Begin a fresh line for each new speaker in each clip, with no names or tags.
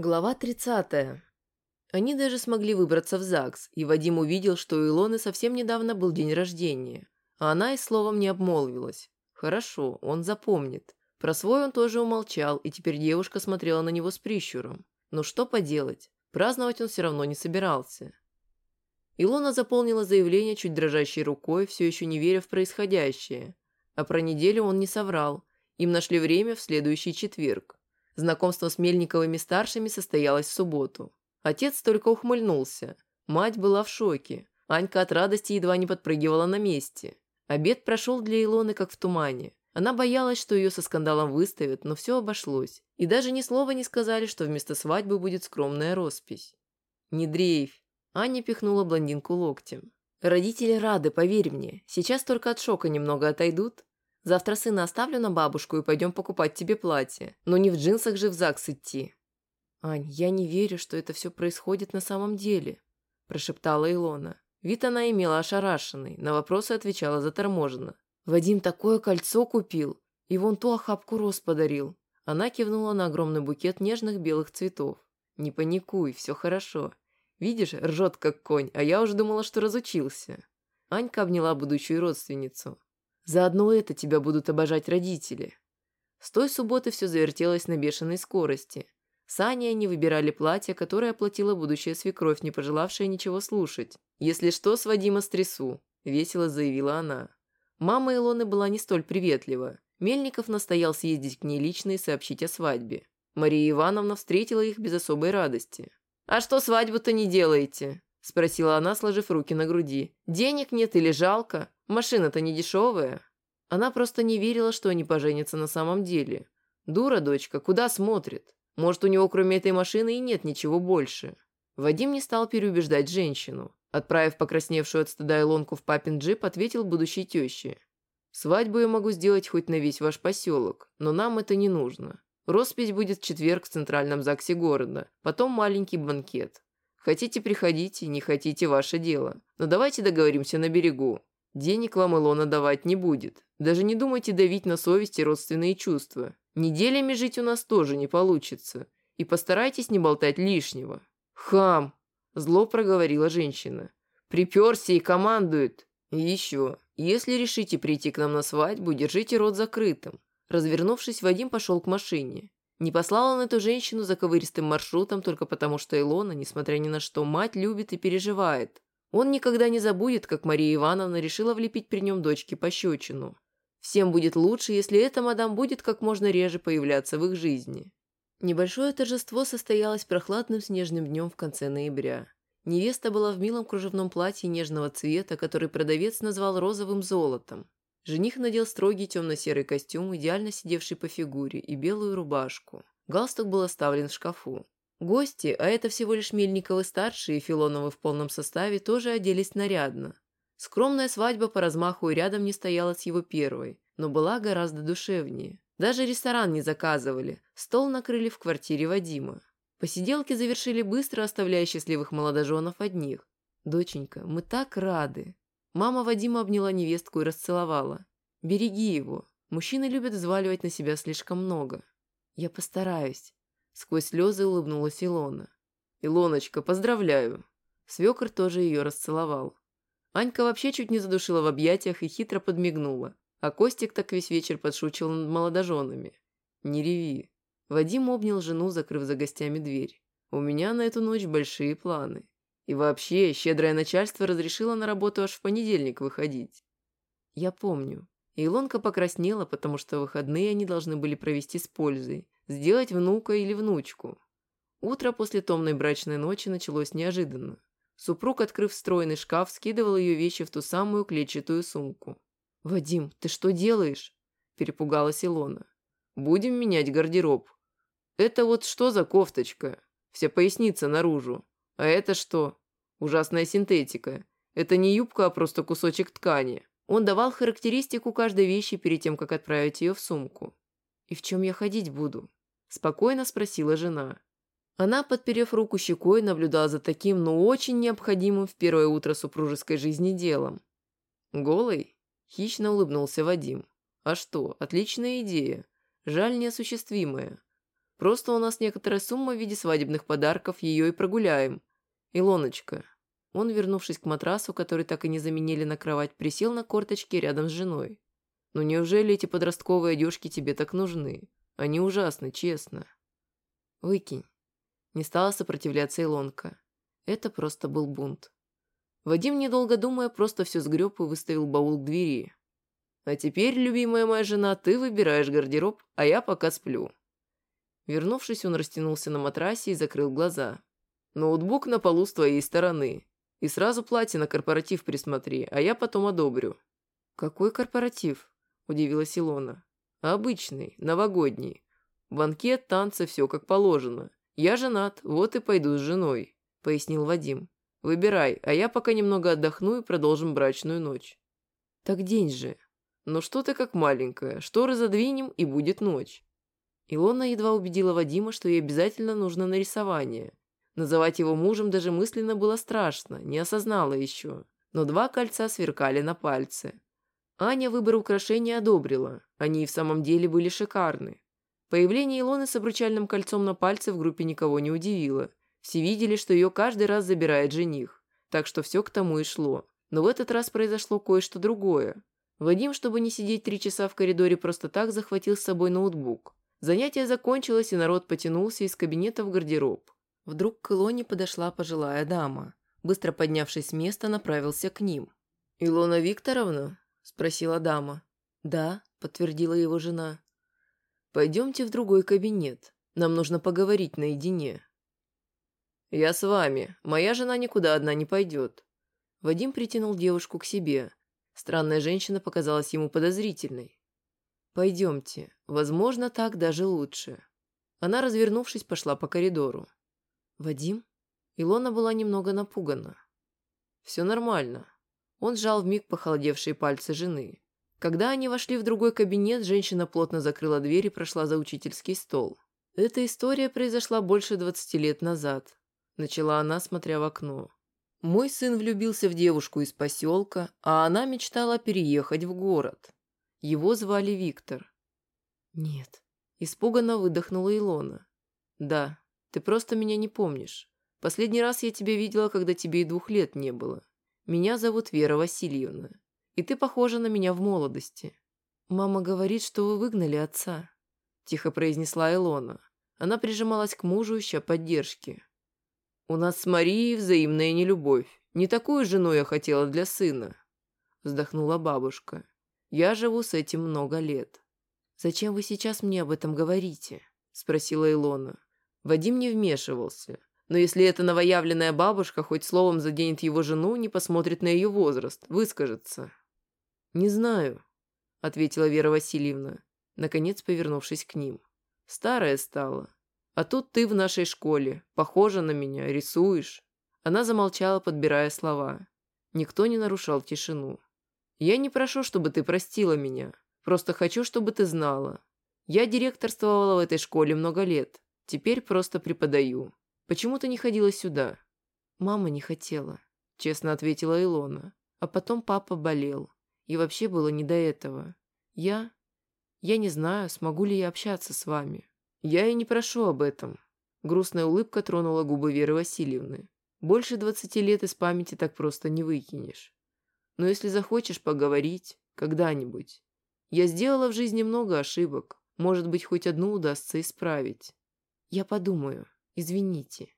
Глава 30. Они даже смогли выбраться в ЗАГС, и Вадим увидел, что у Илоны совсем недавно был день рождения, а она и словом не обмолвилась. Хорошо, он запомнит. Про свой он тоже умолчал, и теперь девушка смотрела на него с прищуром. Но что поделать, праздновать он все равно не собирался. Илона заполнила заявление чуть дрожащей рукой, все еще не веря в происходящее. А про неделю он не соврал. Им нашли время в следующий четверг. Знакомство с Мельниковыми-старшими состоялось в субботу. Отец только ухмыльнулся. Мать была в шоке. Анька от радости едва не подпрыгивала на месте. Обед прошел для Илоны как в тумане. Она боялась, что ее со скандалом выставят, но все обошлось. И даже ни слова не сказали, что вместо свадьбы будет скромная роспись. «Не дрейфь!» Аня пихнула блондинку локтем. «Родители рады, поверь мне. Сейчас только от шока немного отойдут, Завтра сына оставлю на бабушку и пойдем покупать тебе платье. Но не в джинсах же в ЗАГС идти». «Ань, я не верю, что это все происходит на самом деле», – прошептала Илона. Вид она имела ошарашенный, на вопросы отвечала заторможенно. «Вадим такое кольцо купил, и вон ту охапку роз подарил». Она кивнула на огромный букет нежных белых цветов. «Не паникуй, все хорошо. Видишь, ржет как конь, а я уже думала, что разучился». Анька обняла будущую родственницу. Заодно это тебя будут обожать родители. С той субботы все завертелось на бешеной скорости. С Аней они выбирали платье, которое оплатила будущая свекровь, не пожелавшая ничего слушать. «Если что, с Вадима стрясу», – весело заявила она. Мама Илоны была не столь приветлива. Мельников настоял съездить к ней лично и сообщить о свадьбе. Мария Ивановна встретила их без особой радости. «А что свадьбу-то не делаете?» – спросила она, сложив руки на груди. «Денег нет или жалко? Машина-то не дешевая». Она просто не верила, что они поженятся на самом деле. Дура дочка, куда смотрит? Может, у него кроме этой машины и нет ничего больше. Вадим не стал переубеждать женщину. Отправив покрасневшую от стыда Илонку в папин джип, ответил будущей теще. «Свадьбу я могу сделать хоть на весь ваш поселок, но нам это не нужно. Роспись будет в четверг в центральном ЗАГСе города, потом маленький банкет. Хотите, приходите, не хотите, ваше дело. Но давайте договоримся на берегу. Денег вам Илона давать не будет. Даже не думайте давить на совесть и родственные чувства. Неделями жить у нас тоже не получится. И постарайтесь не болтать лишнего». «Хам!» – зло проговорила женщина. «Приперся и командует. И еще, если решите прийти к нам на свадьбу, держите рот закрытым». Развернувшись, Вадим пошел к машине. Не послал он эту женщину заковыристым маршрутом только потому, что Илона, несмотря ни на что, мать любит и переживает. Он никогда не забудет, как Мария Ивановна решила влепить при нем дочке пощечину. Всем будет лучше, если эта мадам будет как можно реже появляться в их жизни. Небольшое торжество состоялось прохладным снежным днем в конце ноября. Невеста была в милом кружевном платье нежного цвета, который продавец назвал розовым золотом. Жених надел строгий темно-серый костюм, идеально сидевший по фигуре, и белую рубашку. Галстук был оставлен в шкафу. Гости, а это всего лишь Мельниковы-старшие и Филоновы в полном составе, тоже оделись нарядно. Скромная свадьба по размаху и рядом не стояла с его первой, но была гораздо душевнее. Даже ресторан не заказывали, стол накрыли в квартире Вадима. Посиделки завершили быстро, оставляя счастливых молодоженов одних. «Доченька, мы так рады!» Мама Вадима обняла невестку и расцеловала. «Береги его. Мужчины любят взваливать на себя слишком много. Я постараюсь». Сквозь слезы улыбнулась Илона. «Илоночка, поздравляю!» Свекр тоже ее расцеловал. Анька вообще чуть не задушила в объятиях и хитро подмигнула, а Костик так весь вечер подшучивал над молодоженами. «Не реви». Вадим обнял жену, закрыв за гостями дверь. «У меня на эту ночь большие планы. И вообще, щедрое начальство разрешило на работу аж в понедельник выходить». «Я помню». Илонка покраснела, потому что выходные они должны были провести с пользой, сделать внука или внучку. Утро после томной брачной ночи началось неожиданно. Супруг, открыв встроенный шкаф, скидывал ее вещи в ту самую клетчатую сумку. «Вадим, ты что делаешь?» – перепугалась Илона. «Будем менять гардероб. Это вот что за кофточка? Вся поясница наружу. А это что? Ужасная синтетика. Это не юбка, а просто кусочек ткани». Он давал характеристику каждой вещи перед тем, как отправить ее в сумку. «И в чем я ходить буду?» – спокойно спросила жена. Она, подперев руку щекой, наблюдала за таким, но очень необходимым в первое утро супружеской жизни делом. «Голый?» – хищно улыбнулся Вадим. «А что, отличная идея. Жаль, неосуществимая. Просто у нас некоторая сумма в виде свадебных подарков, ее и прогуляем. Илоночка». Он, вернувшись к матрасу, который так и не заменили на кровать, присел на корточки рядом с женой. «Ну неужели эти подростковые одежки тебе так нужны? Они ужасны, честно». «Выкинь». Не стала сопротивляться Илонка. Это просто был бунт. Вадим, недолго думая, просто все сгреб и выставил баул к двери. «А теперь, любимая моя жена, ты выбираешь гардероб, а я пока сплю». Вернувшись, он растянулся на матрасе и закрыл глаза. «Ноутбук на полу с твоей стороны. И сразу платье на корпоратив присмотри, а я потом одобрю». «Какой корпоратив?» – удивилась Илона. «Обычный, новогодний. Банкет, танцы, все как положено. Я женат, вот и пойду с женой», – пояснил Вадим. «Выбирай, а я пока немного отдохну и продолжим брачную ночь». «Так день же». «Ну что ты как маленькая, шторы задвинем и будет ночь». Илона едва убедила Вадима, что ей обязательно нужно на рисование. Называть его мужем даже мысленно было страшно, не осознала еще. Но два кольца сверкали на пальце. Аня выбор украшения одобрила, они и в самом деле были шикарны. Появление Илоны с обручальным кольцом на пальце в группе никого не удивило. Все видели, что ее каждый раз забирает жених, так что все к тому и шло. Но в этот раз произошло кое-что другое. Вадим, чтобы не сидеть три часа в коридоре, просто так захватил с собой ноутбук. Занятие закончилось, и народ потянулся из кабинета в гардероб. Вдруг к Илоне подошла пожилая дама. Быстро поднявшись с места, направился к ним. «Илона Викторовна?» – спросила дама. «Да», – подтвердила его жена. «Пойдемте в другой кабинет. Нам нужно поговорить наедине». «Я с вами. Моя жена никуда одна не пойдет». Вадим притянул девушку к себе. Странная женщина показалась ему подозрительной. «Пойдемте. Возможно, так даже лучше». Она, развернувшись, пошла по коридору. «Вадим?» Илона была немного напугана. «Все нормально». Он сжал вмиг похолодевшие пальцы жены. Когда они вошли в другой кабинет, женщина плотно закрыла дверь и прошла за учительский стол. «Эта история произошла больше двадцати лет назад», – начала она, смотря в окно. «Мой сын влюбился в девушку из поселка, а она мечтала переехать в город. Его звали Виктор». «Нет», – испуганно выдохнула Илона. «Да, ты просто меня не помнишь. Последний раз я тебя видела, когда тебе и двух лет не было. Меня зовут Вера Васильевна, и ты похожа на меня в молодости. Мама говорит, что вы выгнали отца», – тихо произнесла Илона. Она прижималась к мужу, ища поддержки. «У нас с Марией взаимная нелюбовь. Не такую жену я хотела для сына», – вздохнула бабушка. «Я живу с этим много лет». «Зачем вы сейчас мне об этом говорите?» – спросила Илона. Вадим не вмешивался. Но если эта новоявленная бабушка хоть словом заденет его жену, не посмотрит на ее возраст, выскажется. «Не знаю», — ответила Вера Васильевна, наконец повернувшись к ним. «Старая стала. А тут ты в нашей школе, похожа на меня, рисуешь». Она замолчала, подбирая слова. Никто не нарушал тишину. «Я не прошу, чтобы ты простила меня. Просто хочу, чтобы ты знала. Я директорствовала в этой школе много лет. Теперь просто преподаю. Почему ты не ходила сюда?» «Мама не хотела», — честно ответила Илона. «А потом папа болел. И вообще было не до этого. Я... Я не знаю, смогу ли я общаться с вами. Я и не прошу об этом». Грустная улыбка тронула губы Веры Васильевны. «Больше двадцати лет из памяти так просто не выкинешь. Но если захочешь поговорить, когда-нибудь. Я сделала в жизни много ошибок. Может быть, хоть одну удастся исправить. «Я подумаю. Извините».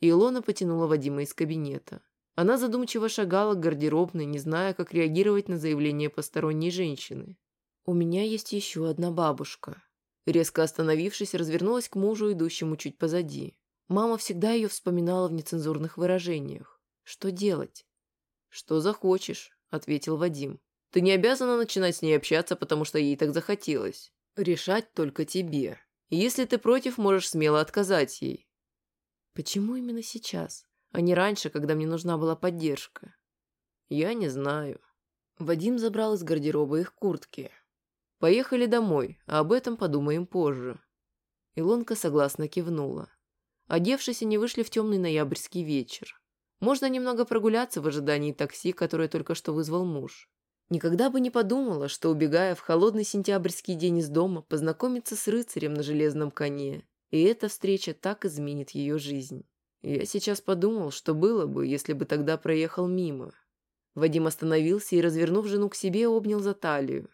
Илона потянула Вадима из кабинета. Она задумчиво шагала к гардеробной, не зная, как реагировать на заявление посторонней женщины. «У меня есть еще одна бабушка». Резко остановившись, развернулась к мужу, идущему чуть позади. Мама всегда ее вспоминала в нецензурных выражениях. «Что делать?» «Что захочешь», — ответил Вадим. «Ты не обязана начинать с ней общаться, потому что ей так захотелось. Решать только тебе». Если ты против, можешь смело отказать ей». «Почему именно сейчас, а не раньше, когда мне нужна была поддержка?» «Я не знаю». Вадим забрал из гардероба их куртки. «Поехали домой, а об этом подумаем позже». Илонка согласно кивнула. Одевшись, они вышли в темный ноябрьский вечер. Можно немного прогуляться в ожидании такси, которое только что вызвал муж. Никогда бы не подумала, что, убегая в холодный сентябрьский день из дома, познакомиться с рыцарем на железном коне. И эта встреча так изменит ее жизнь. Я сейчас подумал, что было бы, если бы тогда проехал мимо. Вадим остановился и, развернув жену к себе, обнял за талию.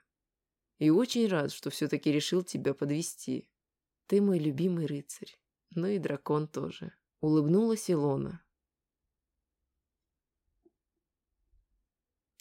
И очень рад, что все-таки решил тебя подвести. Ты мой любимый рыцарь. Ну и дракон тоже. Улыбнулась Илона.